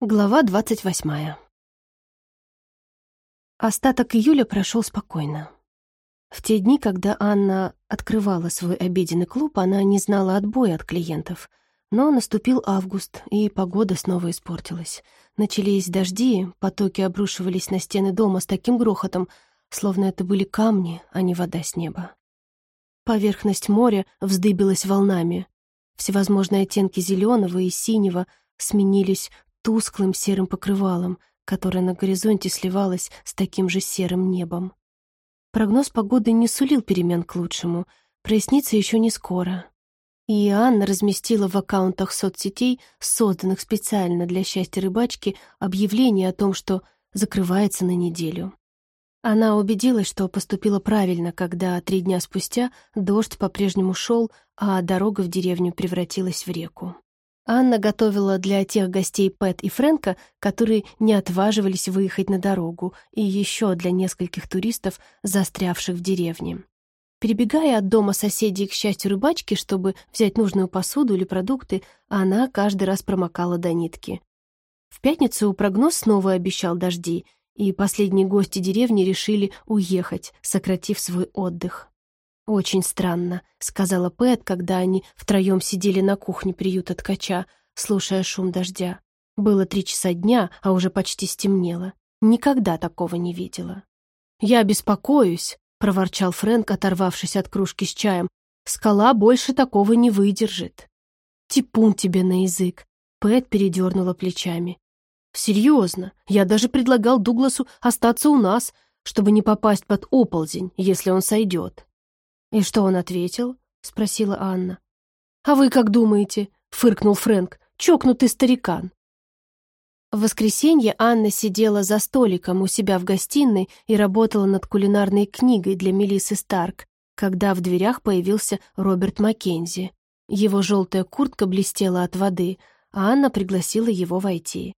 Глава двадцать восьмая. Остаток июля прошел спокойно. В те дни, когда Анна открывала свой обеденный клуб, она не знала отбоя от клиентов. Но наступил август, и погода снова испортилась. Начались дожди, потоки обрушивались на стены дома с таким грохотом, словно это были камни, а не вода с неба. Поверхность моря вздыбилась волнами. Всевозможные оттенки зеленого и синего сменились тусклым серым покрывалом, которое на горизонте сливалось с таким же серым небом. Прогноз погоды не сулил перемен к лучшему, прояснится еще не скоро. И Анна разместила в аккаунтах соцсетей, созданных специально для счастья рыбачки, объявление о том, что закрывается на неделю. Она убедилась, что поступила правильно, когда три дня спустя дождь по-прежнему шел, а дорога в деревню превратилась в реку. Анна готовила для тех гостей Пэт и Фрэнка, которые не отваживались выехать на дорогу, и еще для нескольких туристов, застрявших в деревне. Перебегая от дома соседей к счастью рыбачки, чтобы взять нужную посуду или продукты, она каждый раз промокала до нитки. В пятницу прогноз снова обещал дожди, и последние гости деревни решили уехать, сократив свой отдых. «Очень странно», — сказала Пэт, когда они втроем сидели на кухне приюта ткача, слушая шум дождя. Было три часа дня, а уже почти стемнело. Никогда такого не видела. «Я беспокоюсь», — проворчал Фрэнк, оторвавшись от кружки с чаем. «Скала больше такого не выдержит». «Типун тебе на язык», — Пэт передернула плечами. «Серьезно, я даже предлагал Дугласу остаться у нас, чтобы не попасть под оползень, если он сойдет». «И что он ответил?» — спросила Анна. «А вы как думаете?» — фыркнул Фрэнк. «Чокнутый старикан». В воскресенье Анна сидела за столиком у себя в гостиной и работала над кулинарной книгой для Мелиссы Старк, когда в дверях появился Роберт Маккензи. Его желтая куртка блестела от воды, а Анна пригласила его войти.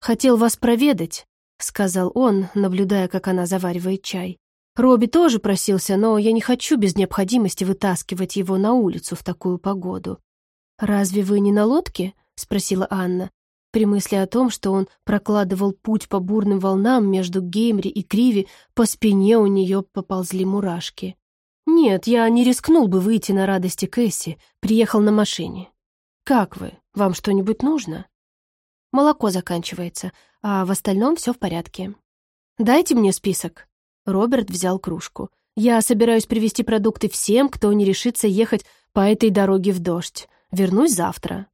«Хотел вас проведать», — сказал он, наблюдая, как она заваривает чай. Робби тоже просился, но я не хочу без необходимости вытаскивать его на улицу в такую погоду. «Разве вы не на лодке?» — спросила Анна. При мысли о том, что он прокладывал путь по бурным волнам между Геймри и Криви, по спине у нее поползли мурашки. «Нет, я не рискнул бы выйти на радости Кэсси, приехал на машине. Как вы? Вам что-нибудь нужно?» «Молоко заканчивается, а в остальном все в порядке. Дайте мне список», Роберт взял кружку. «Я собираюсь привезти продукты всем, кто не решится ехать по этой дороге в дождь. Вернусь завтра».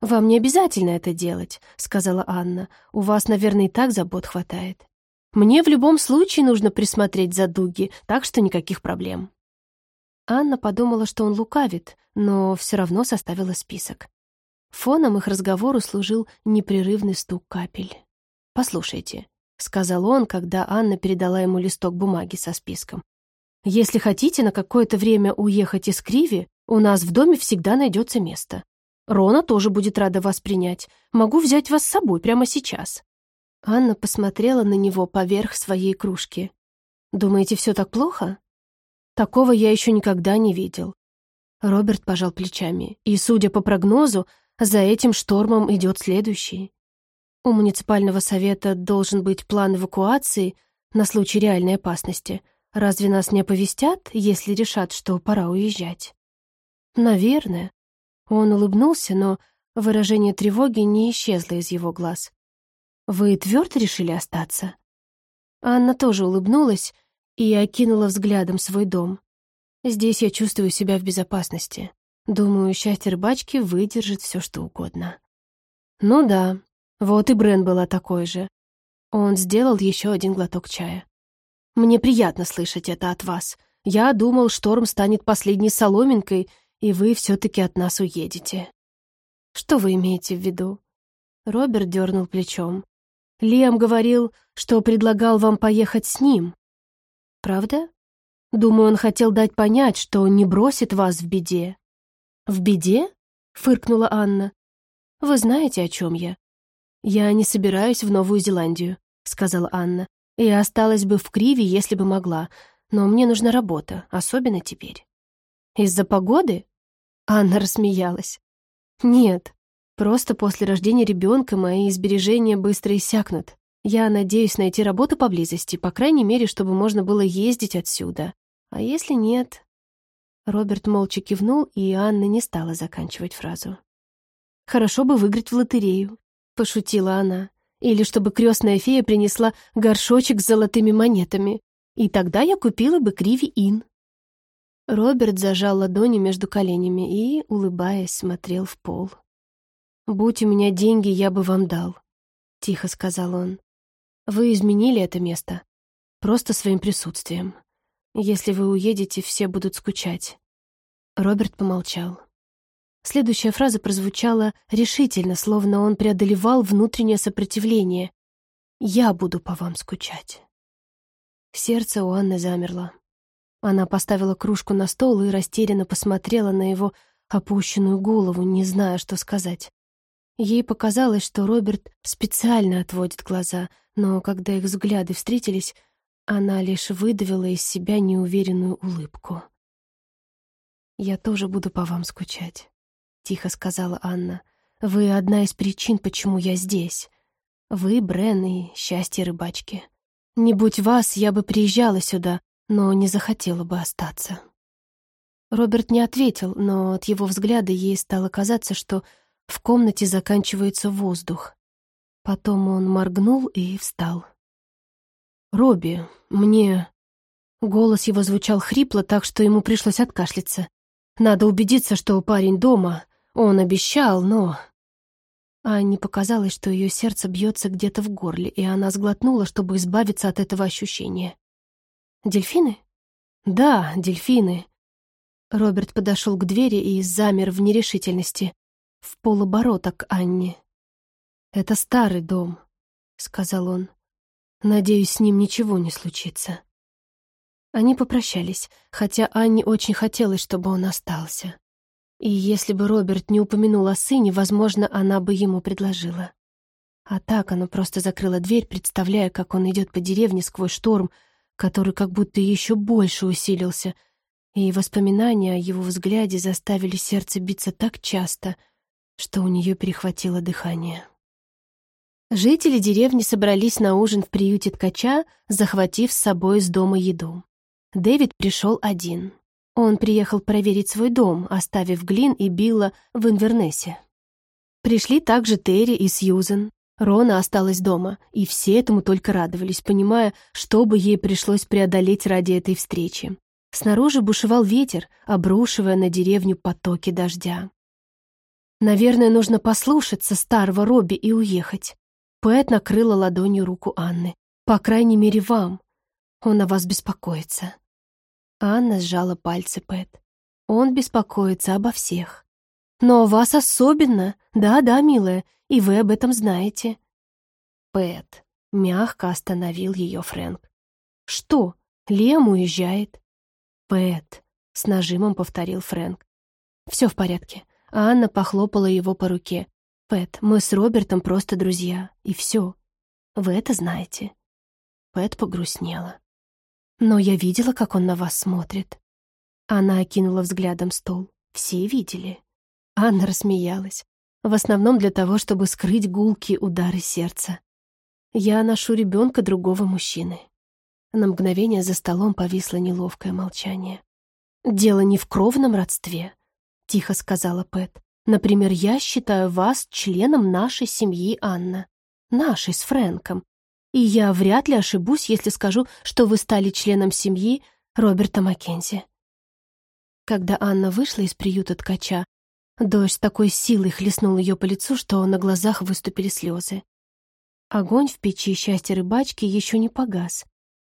«Вам не обязательно это делать», — сказала Анна. «У вас, наверное, и так забот хватает. Мне в любом случае нужно присмотреть за Дуги, так что никаких проблем». Анна подумала, что он лукавит, но все равно составила список. Фоном их разговору служил непрерывный стук капель. «Послушайте, — сказал он, когда Анна передала ему листок бумаги со списком. «Если хотите на какое-то время уехать из Криви, у нас в доме всегда найдется место. Рона тоже будет рада вас принять. Могу взять вас с собой прямо сейчас». Анна посмотрела на него поверх своей кружки. «Думаете, все так плохо?» «Такого я еще никогда не видел». Роберт пожал плечами. «И, судя по прогнозу, за этим штормом идет следующий. У муниципального совета должен быть план эвакуации на случай реальной опасности. Разве нас не оповестят, если решат, что пора уезжать? Наверное. Он улыбнулся, но выражение тревоги не исчезло из его глаз. Вы твердо решили остаться? Анна тоже улыбнулась и окинула взглядом свой дом. Здесь я чувствую себя в безопасности. Думаю, счастье рыбачки выдержит все, что угодно. Ну да, вот и Брен была такой же. Он сделал еще один глоток чая. «Мне приятно слышать это от вас. Я думал, шторм станет последней соломинкой, и вы все-таки от нас уедете». «Что вы имеете в виду?» Роберт дернул плечом. «Лиам говорил, что предлагал вам поехать с ним». «Правда?» «Думаю, он хотел дать понять, что не бросит вас в беде». «В беде?» — фыркнула Анна. «Вы знаете, о чем я. «Я не собираюсь в Новую Зеландию», — сказала Анна. «И осталась бы в Криве, если бы могла, но мне нужна работа, особенно теперь». «Из-за погоды?» Анна рассмеялась. «Нет, Просто после рождения ребенка мои сбережения быстро иссякнут. Я надеюсь найти работу поблизости, по крайней мере, чтобы можно было ездить отсюда. А если нет...» Роберт молча кивнул, и Анна не стала заканчивать фразу. «Хорошо бы выиграть в лотерею», — пошутила она. «Или чтобы крестная фея принесла горшочек с золотыми монетами. И тогда я купила бы Криви-Ин». Роберт зажал ладони между коленями и, улыбаясь, смотрел в пол. «Будь у меня деньги, я бы вам дал», — тихо сказал он. «Вы изменили это место. Просто своим присутствием. Если вы уедете, все будут скучать». Роберт помолчал. Следующая фраза прозвучала решительно, словно он преодолевал внутреннее сопротивление. «Я буду по вам скучать». Сердце у Анны замерло. Она поставила кружку на стол и растерянно посмотрела на его опущенную голову, не зная, что сказать. Ей показалось, что Роберт специально отводит глаза, но когда их взгляды встретились, она лишь выдавила из себя неуверенную улыбку. «Я тоже буду по вам скучать», — тихо сказала Анна. «Вы одна из причин, почему я здесь. Вы, Брен и счастье рыбачки. Не будь вас, я бы приезжала сюда, но не захотела бы остаться». Роберт не ответил, но от его взгляда ей стало казаться, что в комнате заканчивается воздух. Потом он моргнул и встал. «Робби, мне...» Голос его звучал хрипло, так что ему пришлось откашляться. «Надо убедиться, что парень дома. Он обещал, но...» Анне показалось, что ее сердце бьется где-то в горле, и она сглотнула, чтобы избавиться от этого ощущения. «Дельфины?» «Да, дельфины». Роберт подошел к двери и замер в нерешительности в полоборота к Анне. «Это старый дом», — сказал он. «Надеюсь, с ним ничего не случится». Они попрощались, хотя Анне очень хотелось, чтобы он остался. И если бы Роберт не упомянул о сыне, возможно, она бы ему предложила. А так она просто закрыла дверь, представляя, как он идет по деревне сквозь шторм, который как будто еще больше усилился, и воспоминания о его взгляде заставили сердце биться так часто — что у нее перехватило дыхание. Жители деревни собрались на ужин в приюте ткача, захватив с собой из дома еду. Дэвид пришел один. Он приехал проверить свой дом, оставив Глин и Билла в Инвернесе. Пришли также Терри и Сьюзен. Рона осталась дома, и все этому только радовались, понимая, что бы ей пришлось преодолеть ради этой встречи. Снаружи бушевал ветер, обрушивая на деревню потоки дождя. Наверное, нужно послушаться старого Робби и уехать. Пэт накрыла ладонью руку Анны. По крайней мере, вам. Он о вас беспокоится. Анна сжала пальцы Пэт. Он беспокоится обо всех. Но о вас особенно. Да-да, милая, и вы об этом знаете. Пэт. Мягко остановил ее Фрэнк. Что? Лем уезжает. Пэт. С нажимом повторил Фрэнк. Все в порядке Анна похлопала его по руке. «Пэт, мы с Робертом просто друзья, и все. Вы это знаете». Пэт погрустнела. «Но я видела, как он на вас смотрит». Она окинула взглядом стол. Все видели. Анна рассмеялась. В основном для того, чтобы скрыть гулкие удары сердца. «Я ношу ребенка другого мужчины». На мгновение за столом повисло неловкое молчание. «Дело не в кровном родстве», — тихо сказала Пэт. «Например, я считаю вас членом нашей семьи, Анна. Нашей с Фрэнком. И я вряд ли ошибусь, если скажу, что вы стали членом семьи Роберта Маккензи». Когда Анна вышла из приюта ткача, дождь с такой силой хлестнул ее по лицу, что на глазах выступили слезы. Огонь в печи счастья рыбачки еще не погас,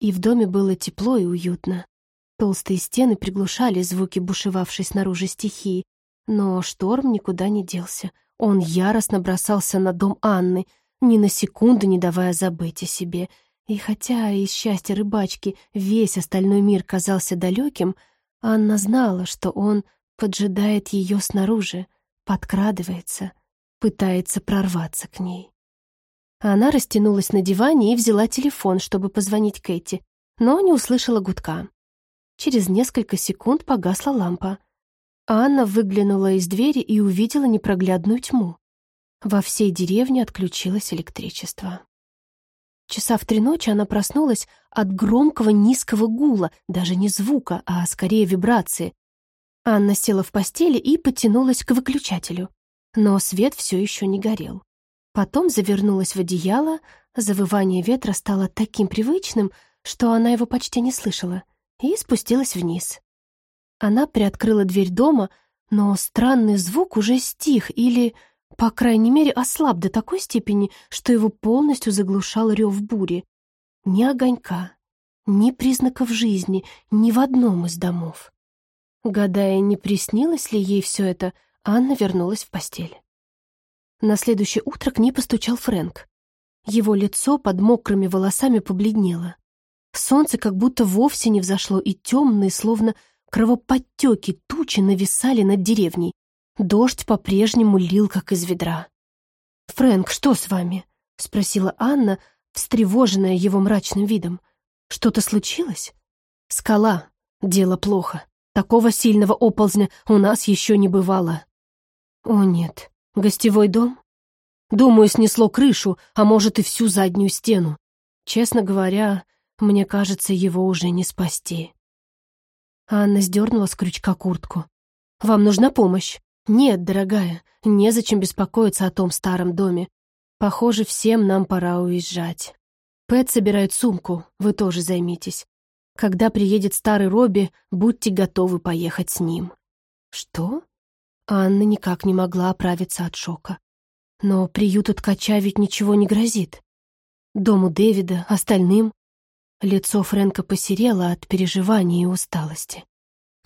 и в доме было тепло и уютно. Толстые стены приглушали звуки бушевавшей снаружи стихии, но шторм никуда не делся. Он яростно бросался на дом Анны, ни на секунду не давая забыть о себе. И хотя из счастья рыбачки весь остальной мир казался далеким, Анна знала, что он поджидает ее снаружи, подкрадывается, пытается прорваться к ней. Она растянулась на диване и взяла телефон, чтобы позвонить Кэти, но не услышала гудка. Через несколько секунд погасла лампа. Анна выглянула из двери и увидела непроглядную тьму. Во всей деревне отключилось электричество. Часа в три ночи она проснулась от громкого низкого гула, даже не звука, а скорее вибрации. Анна села в постели и потянулась к выключателю, но свет все еще не горел. Потом завернулась в одеяло, завывание ветра стало таким привычным, что она его почти не слышала, и спустилась вниз. Она приоткрыла дверь дома, но странный звук уже стих или по крайней мере, ослаб до такой степени, что его полностью заглушал рев бури. Ни огонька, ни признаков жизни ни в одном из домов. Гадая, не приснилось ли ей все это, Анна вернулась в постель. На следующее утро к ней постучал Фрэнк. Его лицо под мокрыми волосами побледнело. Солнце как будто вовсе не взошло, и темные, словно кровоподтеки тучи нависали над деревней. Дождь по-прежнему лил, как из ведра. «Фрэнк, что с вами?» — спросила Анна, встревоженная его мрачным видом. «Что-то случилось?» «Скала. Дело плохо. Такого сильного оползня у нас еще не бывало». «О, нет. Гостевой дом?» «Думаю, снесло крышу, а может и всю заднюю стену. Честно говоря, мне кажется, его уже не спасти». Анна сдернула с крючка куртку. «Вам нужна помощь?» «Нет, дорогая, незачем беспокоиться о том старом доме. Похоже, всем нам пора уезжать. Пэт собирает сумку, вы тоже займитесь. Когда приедет старый Робби, будьте готовы поехать с ним». «Что?» Анна никак не могла оправиться от шока. Но приюту ткача ведь ничего не грозит. Дому Дэвида, остальным. Лицо Фрэнка посерело от переживаний и усталости.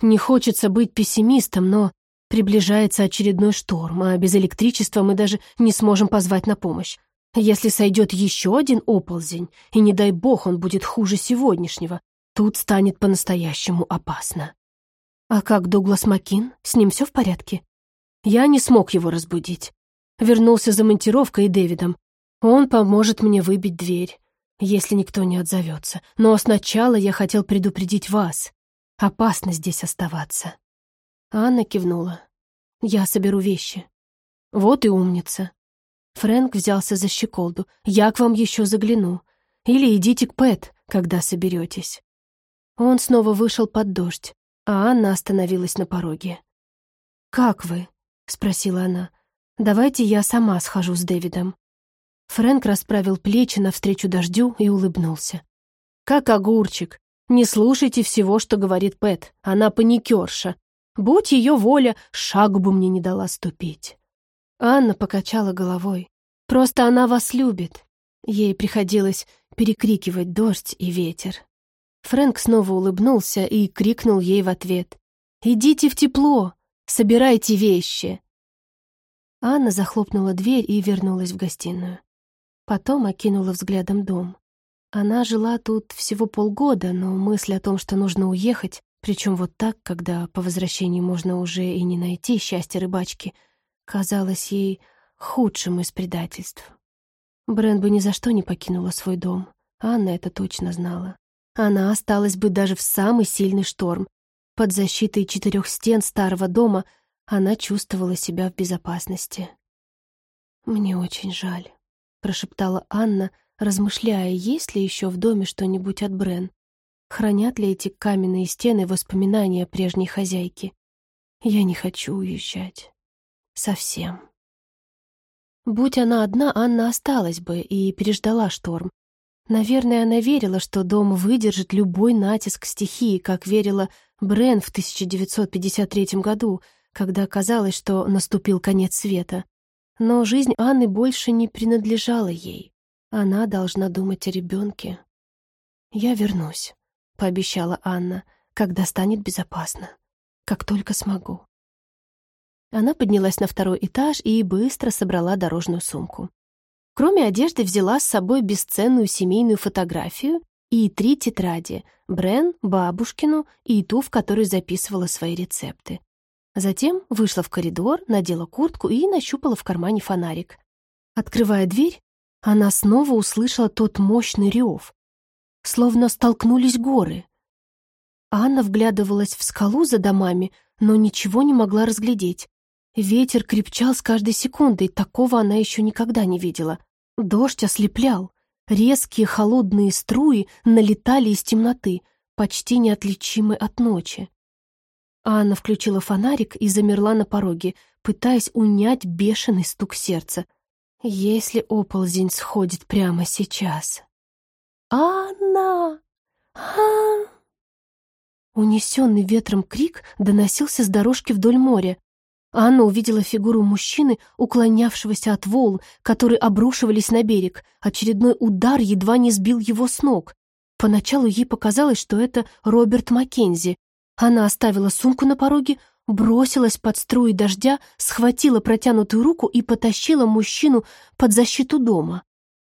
Не хочется быть пессимистом, но Приближается очередной шторм, а без электричества мы даже не сможем позвать на помощь. Если сойдет еще один оползень, и не дай бог он будет хуже сегодняшнего, тут станет по-настоящему опасно. А как Дуглас Макин? С ним все в порядке? Я не смог его разбудить. Вернулся за монтировкой и Дэвидом. Он поможет мне выбить дверь, если никто не отзовется. Но сначала я хотел предупредить вас. Опасно здесь оставаться. Анна кивнула. «Я соберу вещи». «Вот и умница». Фрэнк взялся за щеколду. «Я к вам еще загляну. Или идите к Пэт, когда соберетесь». Он снова вышел под дождь, а Анна остановилась на пороге. «Как вы?» — спросила она. «Давайте я сама схожу с Дэвидом». Фрэнк расправил плечи навстречу дождю и улыбнулся. «Как огурчик. Не слушайте всего, что говорит Пэт. Она паникерша. Будь ее воля, шагу бы мне не дала ступить. Анна покачала головой. Просто она вас любит. Ей приходилось перекрикивать дождь и ветер. Фрэнк снова улыбнулся и крикнул ей в ответ. «Идите в тепло! Собирайте вещи!» Анна захлопнула дверь и вернулась в гостиную. Потом окинула взглядом дом. Она жила тут всего полгода, но мысль о том, что нужно уехать, причем вот так, когда по возвращении можно уже и не найти счастье рыбачки, казалось ей худшим из предательств. Брент бы ни за что не покинула свой дом. Анна это точно знала. Она осталась бы даже в самый сильный шторм. Под защитой четырех стен старого дома она чувствовала себя в безопасности. «Мне очень жаль», — прошептала Анна, размышляя, есть ли еще в доме что-нибудь от Брен. Хранят ли эти каменные стены воспоминания прежней хозяйки? Я не хочу уезжать. Совсем. Будь она одна, Анна осталась бы и переждала шторм. Наверное, она верила, что дом выдержит любой натиск стихии, как верила Брен в 1953 году, когда казалось, что наступил конец света. Но жизнь Анны больше не принадлежала ей. Она должна думать о ребенке. «Я вернусь», — пообещала Анна, — «когда станет безопасно. Как только смогу». Она поднялась на второй этаж и быстро собрала дорожную сумку. Кроме одежды взяла с собой бесценную семейную фотографию и три тетради — Брен, бабушкину и ту, в которой записывала свои рецепты. Затем вышла в коридор, надела куртку и нащупала в кармане фонарик. Открывая дверь, она снова услышала тот мощный рев, словно столкнулись горы. Анна вглядывалась в скалу за домами, но ничего не могла разглядеть. Ветер крепчал с каждой секундой, такого она еще никогда не видела. Дождь ослеплял. Резкие холодные струи налетали из темноты, почти неотличимы от ночи. Анна включила фонарик и замерла на пороге, пытаясь унять бешеный стук сердца. Если оползень сходит прямо сейчас. «Анна! а Унесенный ветром крик доносился с дорожки вдоль моря. Анна увидела фигуру мужчины, уклонявшегося от волн, которые обрушивались на берег. Очередной удар едва не сбил его с ног. Поначалу ей показалось, что это Роберт Маккензи. Она оставила сумку на пороге, бросилась под струи дождя, схватила протянутую руку и потащила мужчину под защиту дома.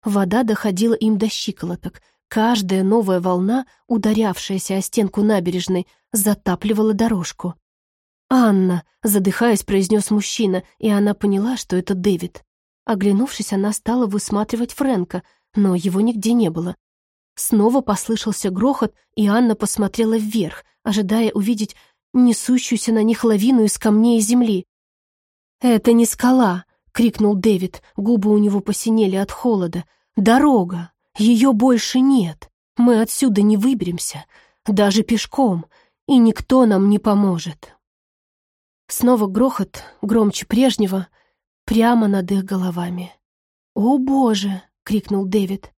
Вода доходила им до щиколоток. Каждая новая волна, ударявшаяся о стенку набережной, затапливала дорожку. «Анна!» — задыхаясь, произнес мужчина, и она поняла, что это Дэвид. Оглянувшись, она стала высматривать Фрэнка, но его нигде не было. Снова послышался грохот, и Анна посмотрела вверх, ожидая увидеть несущуюся на них лавину из камней и земли. «Это не скала!» — крикнул Дэвид, губы у него посинели от холода. «Дорога!» Ее больше нет. Мы отсюда не выберемся, даже пешком, и никто нам не поможет. Снова грохот, громче прежнего, прямо над их головами. «О, Боже!» — крикнул Дэвид.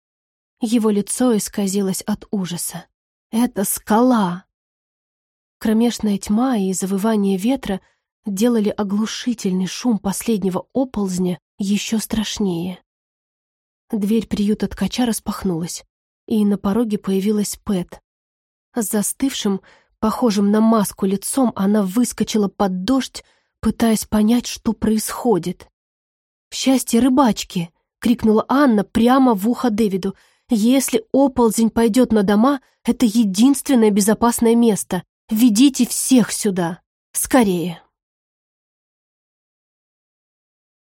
Его лицо исказилось от ужаса. «Это скала!» Кромешная тьма и завывание ветра делали оглушительный шум последнего оползня еще страшнее. Дверь приюта ткача распахнулась, и на пороге появилась Пэт. С застывшим, похожим на маску лицом, она выскочила под дождь, пытаясь понять, что происходит. «Счастье рыбачки!» — крикнула Анна прямо в ухо Дэвиду. «Если оползень пойдет на дома, это единственное безопасное место. Ведите всех сюда! Скорее!»